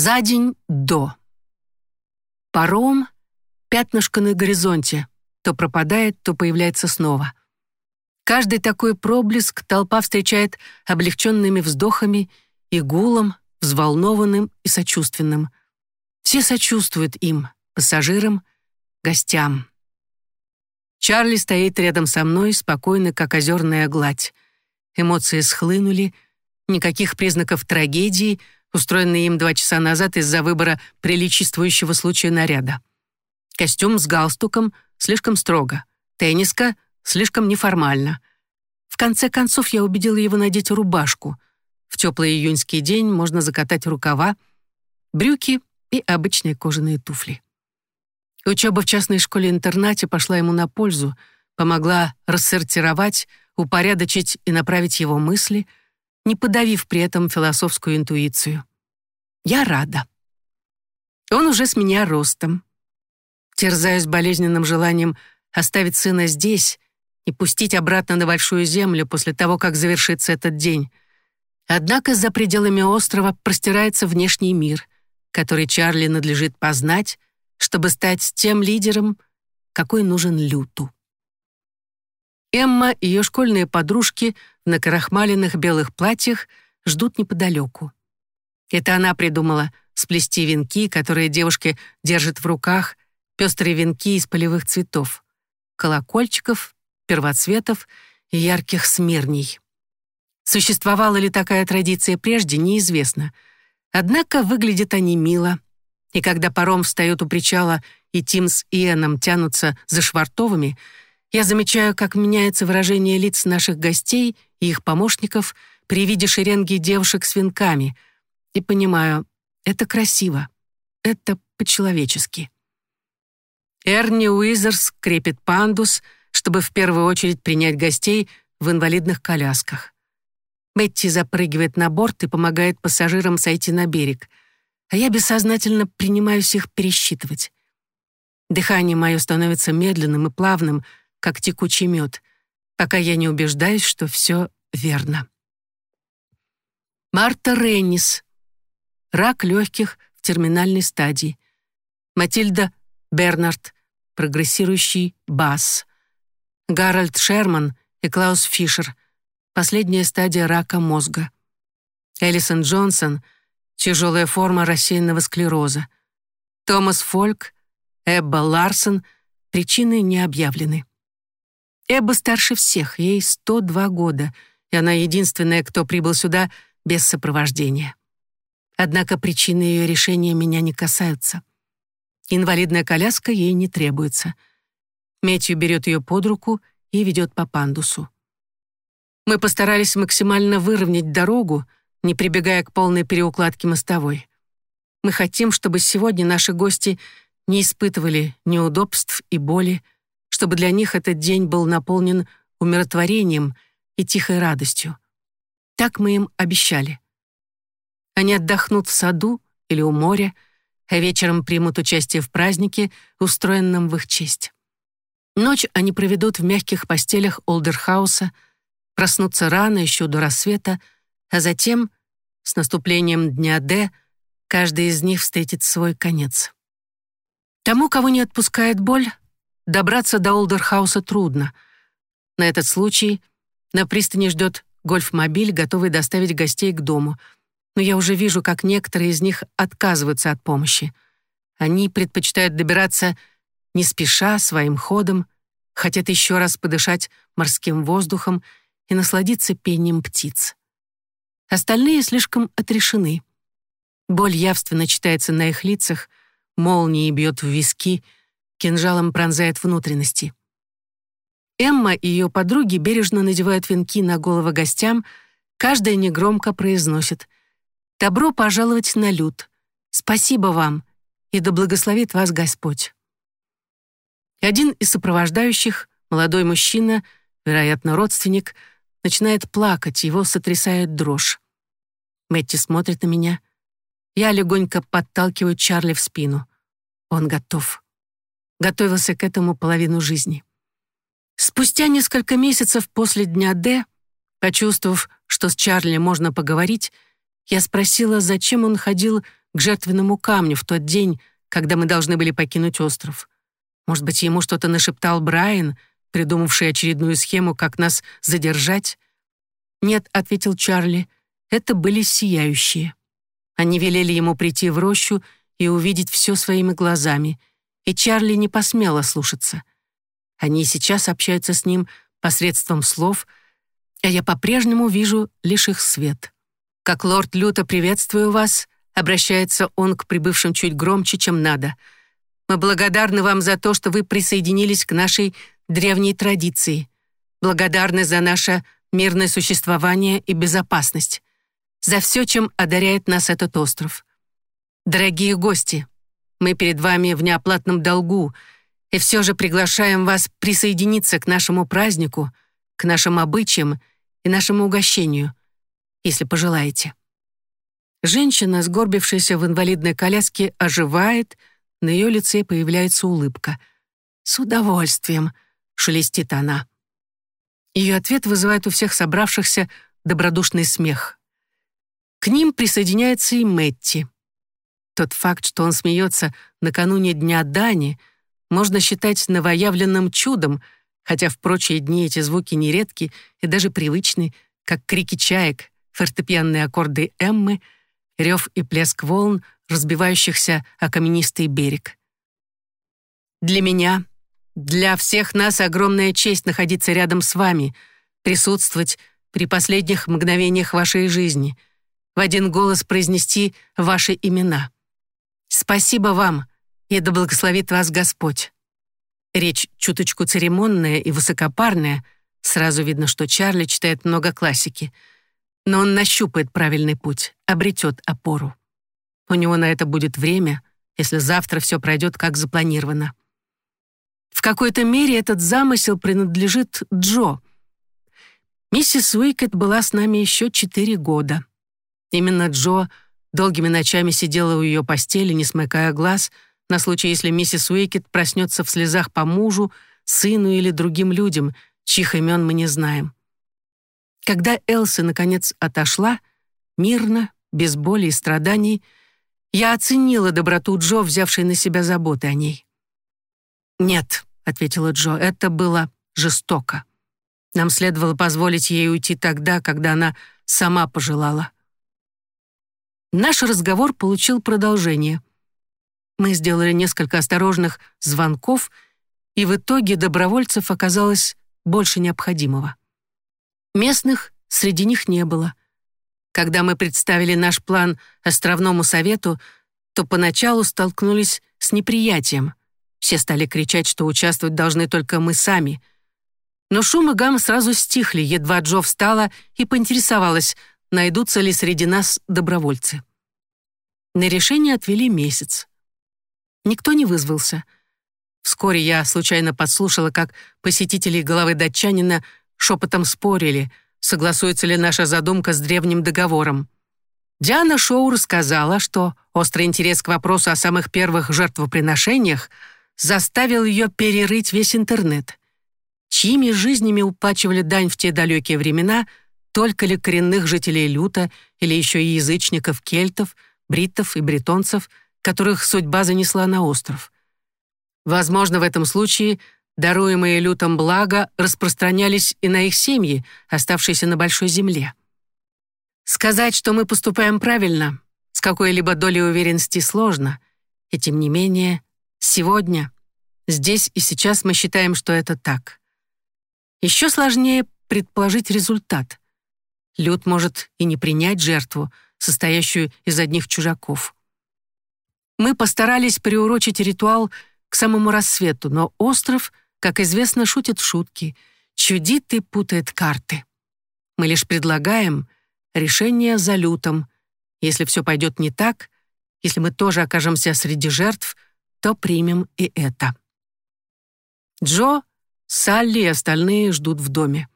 За день до. Паром — пятнышко на горизонте. То пропадает, то появляется снова. Каждый такой проблеск толпа встречает облегченными вздохами и гулом, взволнованным и сочувственным. Все сочувствуют им, пассажирам, гостям. Чарли стоит рядом со мной, спокойно, как озерная гладь. Эмоции схлынули, никаких признаков трагедии — устроенный им два часа назад из-за выбора приличествующего случая наряда. Костюм с галстуком слишком строго, тенниска слишком неформально. В конце концов я убедила его надеть рубашку. В теплый июньский день можно закатать рукава, брюки и обычные кожаные туфли. Учеба в частной школе-интернате пошла ему на пользу, помогла рассортировать, упорядочить и направить его мысли — не подавив при этом философскую интуицию. Я рада. Он уже с меня ростом. Терзаюсь болезненным желанием оставить сына здесь и пустить обратно на Большую Землю после того, как завершится этот день. Однако за пределами острова простирается внешний мир, который Чарли надлежит познать, чтобы стать тем лидером, какой нужен Люту. Эмма и ее школьные подружки на карахмаленных белых платьях ждут неподалеку. Это она придумала сплести венки, которые девушки держат в руках, пестрые венки из полевых цветов, колокольчиков, первоцветов и ярких смирней. Существовала ли такая традиция прежде, неизвестно. Однако выглядят они мило. И когда паром встает у причала, и Тим с Иэном тянутся за швартовыми — я замечаю, как меняется выражение лиц наших гостей и их помощников при виде шеренги девушек с венками, и понимаю, это красиво, это по-человечески. Эрни Уизерс крепит пандус, чтобы в первую очередь принять гостей в инвалидных колясках. Бетти запрыгивает на борт и помогает пассажирам сойти на берег, а я бессознательно принимаюсь их пересчитывать. Дыхание мое становится медленным и плавным — как текучий мед, пока я не убеждаюсь, что все верно. Марта Реннис. Рак легких в терминальной стадии. Матильда Бернард. Прогрессирующий БАС. Гарольд Шерман и Клаус Фишер. Последняя стадия рака мозга. Элисон Джонсон. Тяжелая форма рассеянного склероза. Томас Фольк. Эбба Ларсон. Причины не объявлены. Эбба старше всех, ей 102 года, и она единственная, кто прибыл сюда без сопровождения. Однако причины ее решения меня не касаются. Инвалидная коляска ей не требуется. Метью берет ее под руку и ведет по пандусу. Мы постарались максимально выровнять дорогу, не прибегая к полной переукладке мостовой. Мы хотим, чтобы сегодня наши гости не испытывали неудобств и боли, чтобы для них этот день был наполнен умиротворением и тихой радостью. Так мы им обещали. Они отдохнут в саду или у моря, а вечером примут участие в празднике, устроенном в их честь. Ночь они проведут в мягких постелях Олдерхауса, проснутся рано, еще до рассвета, а затем, с наступлением дня Д, каждый из них встретит свой конец. Тому, кого не отпускает боль, Добраться до Олдерхауса трудно. На этот случай на пристани ждет гольф-мобиль, готовый доставить гостей к дому. Но я уже вижу, как некоторые из них отказываются от помощи. Они предпочитают добираться не спеша, своим ходом, хотят еще раз подышать морским воздухом и насладиться пением птиц. Остальные слишком отрешены. Боль явственно читается на их лицах, молнией бьет в виски — кинжалом пронзает внутренности. Эмма и ее подруги бережно надевают венки на головы гостям, каждая негромко произносит «Добро пожаловать на люд! Спасибо вам, и да благословит вас Господь!» Один из сопровождающих, молодой мужчина, вероятно, родственник, начинает плакать, его сотрясает дрожь. Мэтти смотрит на меня. Я легонько подталкиваю Чарли в спину. Он готов готовился к этому половину жизни. Спустя несколько месяцев после дня Д, почувствовав, что с Чарли можно поговорить, я спросила, зачем он ходил к жертвенному камню в тот день, когда мы должны были покинуть остров. Может быть, ему что-то нашептал Брайан, придумавший очередную схему, как нас задержать? «Нет», — ответил Чарли, — «это были сияющие». Они велели ему прийти в рощу и увидеть все своими глазами, и Чарли не посмела слушаться. Они сейчас общаются с ним посредством слов, а я по-прежнему вижу лишь их свет. Как лорд люто приветствую вас, обращается он к прибывшим чуть громче, чем надо. Мы благодарны вам за то, что вы присоединились к нашей древней традиции. Благодарны за наше мирное существование и безопасность. За все, чем одаряет нас этот остров. Дорогие гости, мы перед вами в неоплатном долгу, и все же приглашаем вас присоединиться к нашему празднику, к нашим обычаям и нашему угощению, если пожелаете. Женщина, сгорбившаяся в инвалидной коляске, оживает, на ее лице появляется улыбка. «С удовольствием», — шелестит она. Ее ответ вызывает у всех собравшихся добродушный смех. К ним присоединяется и Мэтти. Тот факт, что он смеется накануне Дня Дани, можно считать новоявленным чудом, хотя в прочие дни эти звуки нередки и даже привычны, как крики чаек, фортепианные аккорды Эммы, рев и плеск волн, разбивающихся о каменистый берег. Для меня, для всех нас огромная честь находиться рядом с вами, присутствовать при последних мгновениях вашей жизни, в один голос произнести ваши имена. Спасибо вам, и да благословит вас Господь. Речь чуточку церемонная и высокопарная, сразу видно, что Чарли читает много классики, но он нащупает правильный путь, обретет опору. У него на это будет время, если завтра все пройдет как запланировано. В какой-то мере этот замысел принадлежит Джо. Миссис Уикет была с нами еще четыре года. Именно Джо Долгими ночами сидела у ее постели, не смыкая глаз, на случай, если миссис Уикет проснется в слезах по мужу, сыну или другим людям, чьих имен мы не знаем. Когда Элса, наконец, отошла, мирно, без боли и страданий, я оценила доброту Джо, взявшей на себя заботы о ней. «Нет», — ответила Джо, — «это было жестоко. Нам следовало позволить ей уйти тогда, когда она сама пожелала. Наш разговор получил продолжение. Мы сделали несколько осторожных звонков, и в итоге добровольцев оказалось больше необходимого. Местных среди них не было. Когда мы представили наш план Островному совету, то поначалу столкнулись с неприятием. Все стали кричать, что участвовать должны только мы сами. Но шум и гам сразу стихли, едва Джо встала и поинтересовалась, найдутся ли среди нас добровольцы. На решение отвели месяц. Никто не вызвался. Вскоре я случайно подслушала, как посетители головы датчанина шепотом спорили, согласуется ли наша задумка с древним договором. Диана Шоу рассказала, что острый интерес к вопросу о самых первых жертвоприношениях заставил ее перерыть весь интернет. Чьими жизнями уплачивали дань в те далекие времена — только ли коренных жителей Люта или еще и язычников кельтов, бриттов и бретонцев, которых судьба занесла на остров. Возможно, в этом случае даруемые Лютом блага распространялись и на их семьи, оставшиеся на большой земле. Сказать, что мы поступаем правильно, с какой-либо долей уверенности сложно, и тем не менее, сегодня, здесь и сейчас мы считаем, что это так. Еще сложнее предположить результат — Люд может и не принять жертву, состоящую из одних чужаков. Мы постарались приурочить ритуал к самому рассвету, но остров, как известно, шутит шутки, чудит и путает карты. Мы лишь предлагаем решение за лютом. Если все пойдет не так, если мы тоже окажемся среди жертв, то примем и это. Джо, Салли и остальные ждут в доме.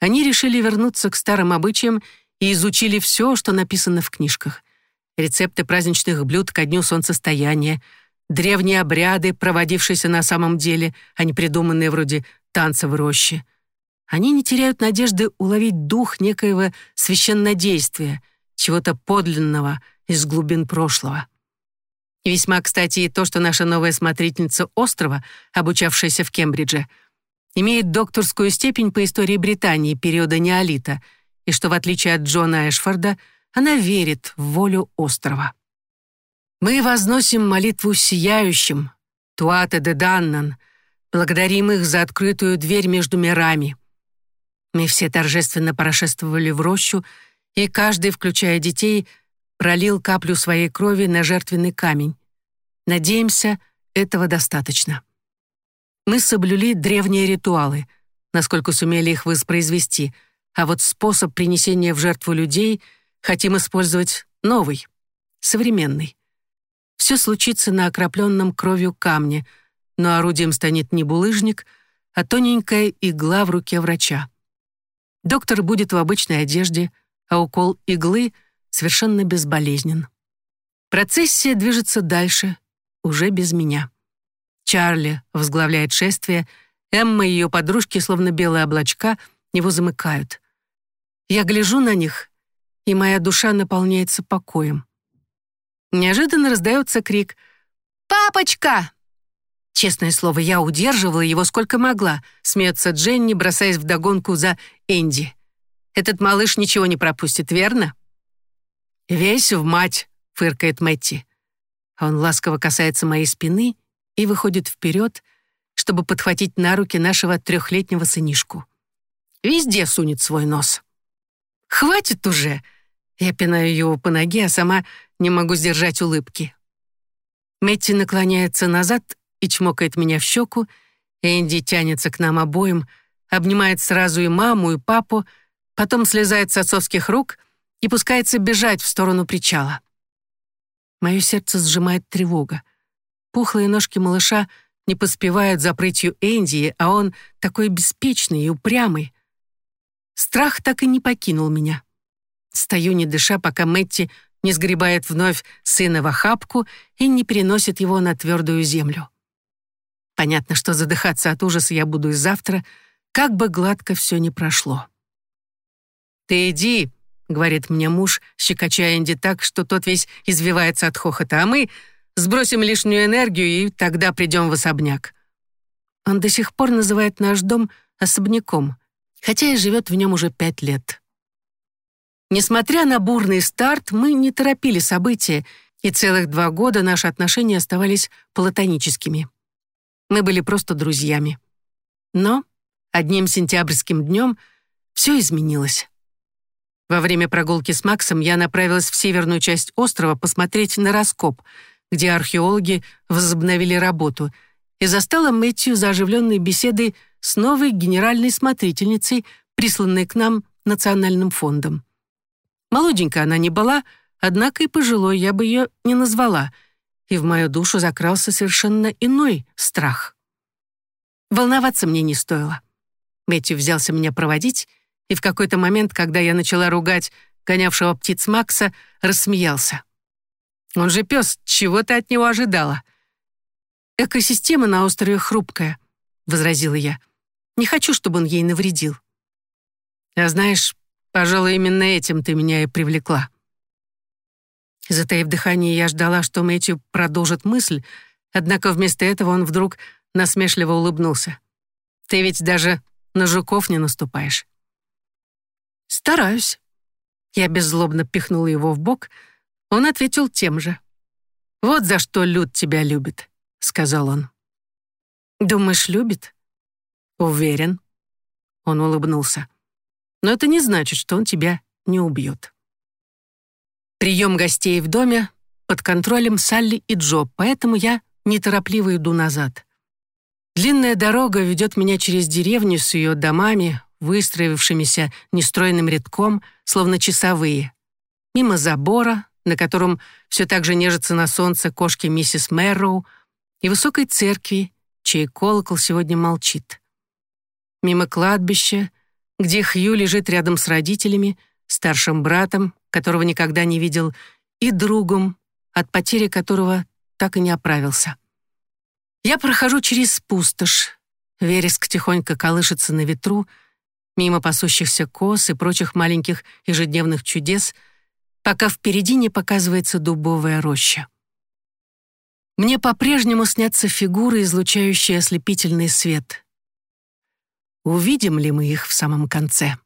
Они решили вернуться к старым обычаям и изучили все, что написано в книжках. Рецепты праздничных блюд ко дню солнцестояния, древние обряды, проводившиеся на самом деле, а не придуманные вроде танца в роще. Они не теряют надежды уловить дух некоего священнодействия, чего-то подлинного из глубин прошлого. Весьма кстати и то, что наша новая смотрительница острова, обучавшаяся в Кембридже, имеет докторскую степень по истории Британии периода неолита, и что, в отличие от Джона Эшфорда, она верит в волю острова. Мы возносим молитву сияющим, Туате де Даннан, благодарим их за открытую дверь между мирами. Мы все торжественно прошествовали в рощу, и каждый, включая детей, пролил каплю своей крови на жертвенный камень. Надеемся, этого достаточно. Мы соблюли древние ритуалы, насколько сумели их воспроизвести, а вот способ принесения в жертву людей хотим использовать новый, современный. Все случится на окропленном кровью камне, но орудием станет не булыжник, а тоненькая игла в руке врача. Доктор будет в обычной одежде, а укол иглы совершенно безболезнен. Процессия движется дальше, уже без меня. Чарли возглавляет шествие, Эмма и ее подружки, словно белые облачка, его замыкают. Я гляжу на них, и моя душа наполняется покоем. Неожиданно раздается крик «Папочка!» Честное слово, я удерживала его сколько могла, смеется Дженни, бросаясь вдогонку за Энди. Этот малыш ничего не пропустит, верно? «Весь в мать», — фыркает Мэтти. Он ласково касается моей спины и выходит вперед, чтобы подхватить на руки нашего трехлетнего сынишку. Везде сунет свой нос. «Хватит уже!» Я пинаю его по ноге, а сама не могу сдержать улыбки. Мэтти наклоняется назад и чмокает меня в щеку, Энди тянется к нам обоим, обнимает сразу и маму, и папу, потом слезает с отцовских рук и пускается бежать в сторону причала. Мое сердце сжимает тревога. Пухлые ножки малыша не поспевают за прытью Энди, а он такой беспечный и упрямый. Страх так и не покинул меня. Стою не дыша, пока Мэтти не сгребает вновь сына в охапку и не переносит его на твердую землю. Понятно, что задыхаться от ужаса я буду и завтра, как бы гладко все не прошло. «Ты иди», — говорит мне муж, щекоча Энди так, что тот весь извивается от хохота, а мы сбросим лишнюю энергию и тогда придем в особняк. Он до сих пор называет наш дом особняком, хотя и живет в нем уже пять лет. Несмотря на бурный старт, мы не торопили события, и целых два года наши отношения оставались платоническими. Мы были просто друзьями. Но одним сентябрьским днем все изменилось. Во время прогулки с Максом я направилась в северную часть острова посмотреть на раскоп, где археологи возобновили работу, и застала Мэтью за оживленной беседой с новой генеральной смотрительницей, присланной к нам Национальным фондом. Молоденькая она не была, однако и пожилой я бы ее не назвала, и в мою душу закрался совершенно иной страх. Волноваться мне не стоило. Мэтью взялся меня проводить, и в какой-то момент, когда я начала ругать гонявшего птиц Макса, рассмеялся. «Он же пес, чего ты от него ожидала?» «Экосистема на острове хрупкая», — возразила я. «Не хочу, чтобы он ей навредил». «А знаешь, Пожалуй, именно этим ты меня и привлекла». Затаив дыхание, я ждала, что Мэтью продолжит мысль, однако вместо этого он вдруг насмешливо улыбнулся. «Ты ведь даже на жуков не наступаешь». «Стараюсь». Я беззлобно пихнула его в бок. Он ответил тем же. «Вот за что Люд тебя любит», — сказал он. «Думаешь, любит?» «Уверен». Он улыбнулся но это не значит, что он тебя не убьет. Прием гостей в доме под контролем Салли и Джо, поэтому я неторопливо иду назад. Длинная дорога ведет меня через деревню с ее домами, выстроившимися нестройным рядком, словно часовые. Мимо забора, на котором все так же нежится на солнце кошки миссис Мэрроу, и высокой церкви, чей колокол сегодня молчит. Мимо кладбища, где Хью лежит рядом с родителями, старшим братом, которого никогда не видел, и другом, от потери которого так и не оправился. Я прохожу через пустошь. Вереск тихонько колышется на ветру, мимо пасущихся коз и прочих маленьких ежедневных чудес, пока впереди не показывается дубовая роща. Мне по-прежнему снятся фигуры, излучающие ослепительный свет. Увидим ли мы их в самом конце?